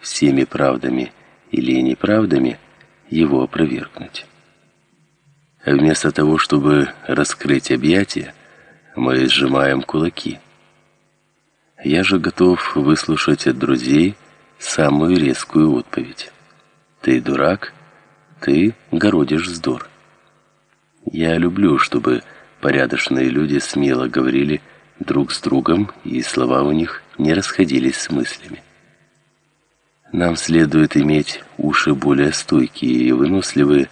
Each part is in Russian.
всеми правдами или неправдами его опровергнуть. Вместо того, чтобы раскрыть объятия, мы сжимаем кулаки. Я же готов выслушать от друзей самую резкую отповедь. Ты дурак, ты городишь вздор. Я люблю, чтобы порядочные люди смело говорили друг с другом, и слова у них не расходились с мыслями. Нам следует иметь уши более стойкие и выносливые,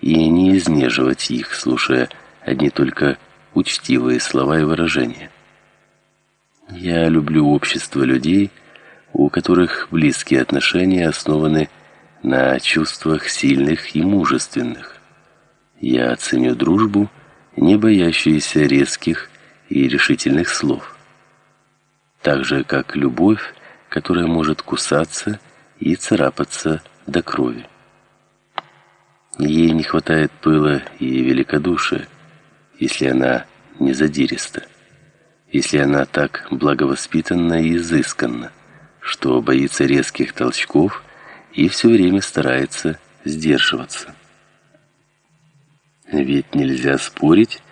и не изнеживать их, слушая одни только учтивые слова и выражения. Я люблю общество людей, у которых близкие отношения основаны на чувствах сильных и мужественных. Я ценю дружбу, не боящуюся резких и решительных слов. Так же, как любовь, которая может кусаться и царапаться до крови. Ей не хватает пыла и великодушия, если она не задириста, если она так благовоспитанна и изысканна, что боится резких толчков и все время старается сдерживаться. Ведь нельзя спорить,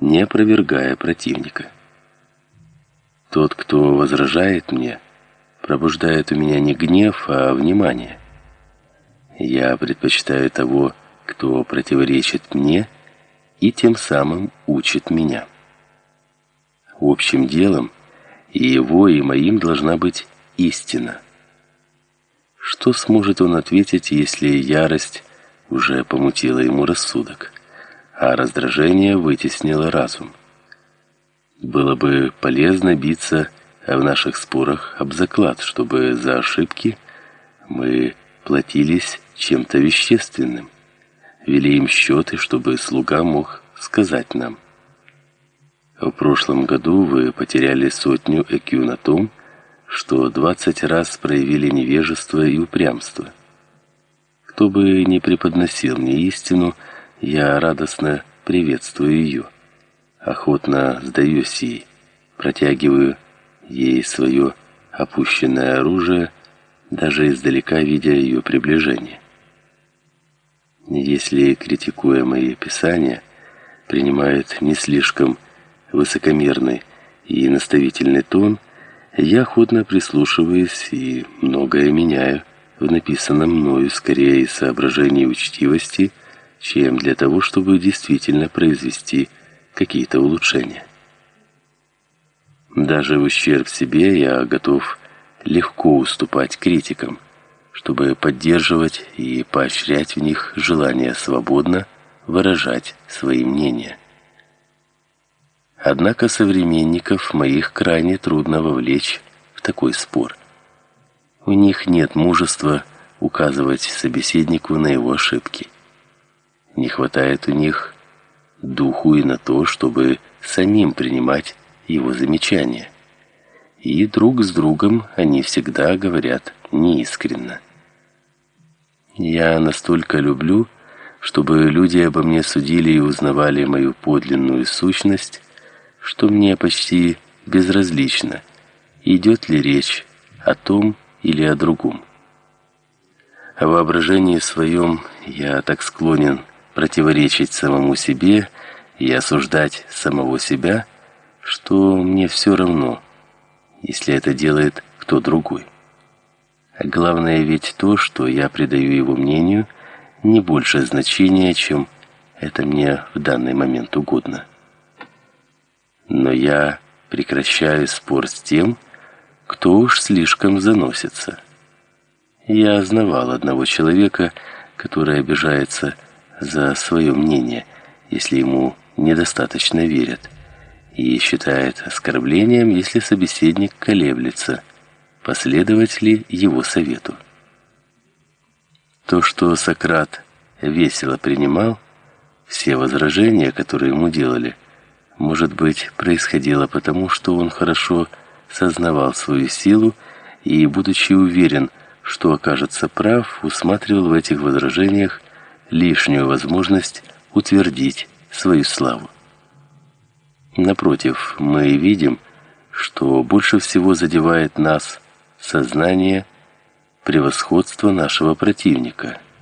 не опровергая противника. Тот, кто возражает мне, пробуждает у меня не гнев, а внимание. Я предпочитаю того, кто противоречит мне и тем самым учит меня. Общим делом и его, и моим должна быть истина. Что сможет он ответить, если ярость уже помутила ему рассудок, а раздражение вытеснило разум? Было бы полезно биться в наших спорах об заклад, чтобы за ошибки мы платились чем-то вещественным вели им счеты, чтобы слуга мог сказать нам. В прошлом году вы потеряли сотню экю на том, что двадцать раз проявили невежество и упрямство. Кто бы ни преподносил мне истину, я радостно приветствую ее, охотно сдаюсь ей, протягиваю ей свое опущенное оружие, даже издалека видя ее приближение. Если критикуя мои писания, принимают не слишком высокомерный и наставительный тон, я охотно прислушиваюсь и многое меняю в написанном мною скорее из соображений учтивости, чем для того, чтобы действительно произвести какие-то улучшения. Даже в ущерб себе я готов легко уступать критикам чтобы поддерживать и поощрять в них желание свободно выражать свои мнения. Однако современников моих крайне трудно вовлечь в такой спор. У них нет мужества указывать собеседнику на его ошибки. Не хватает у них духу и на то, чтобы самим принимать его замечания. И друг с другом они всегда говорят неискренно. Я настолько люблю, чтобы люди обо мне судили и узнавали мою подлинную сущность, что мне почти безразлично, идет ли речь о том или о другом. О воображении своем я так склонен противоречить самому себе и осуждать самого себя, что мне все равно, если это делает кто другой. Главное ведь то, что я придаю его мнению не больше значения, чем это мне в данный момент угодно. Но я прекращаю спор с тем, кто уж слишком заносится. Я знавал одного человека, который обижается за свое мнение, если ему недостаточно верят, и считает оскорблением, если собеседник колеблется последовать ли его совету. То, что Сократ весело принимал все возражения, которые ему делали, может быть, происходило потому, что он хорошо сознавал свою силу и, будучи уверен, что окажется прав, усматривал в этих возражениях лишнюю возможность утвердить свою славу. Напротив, мы видим, что больше всего задевает нас сознание превосходство нашего противника –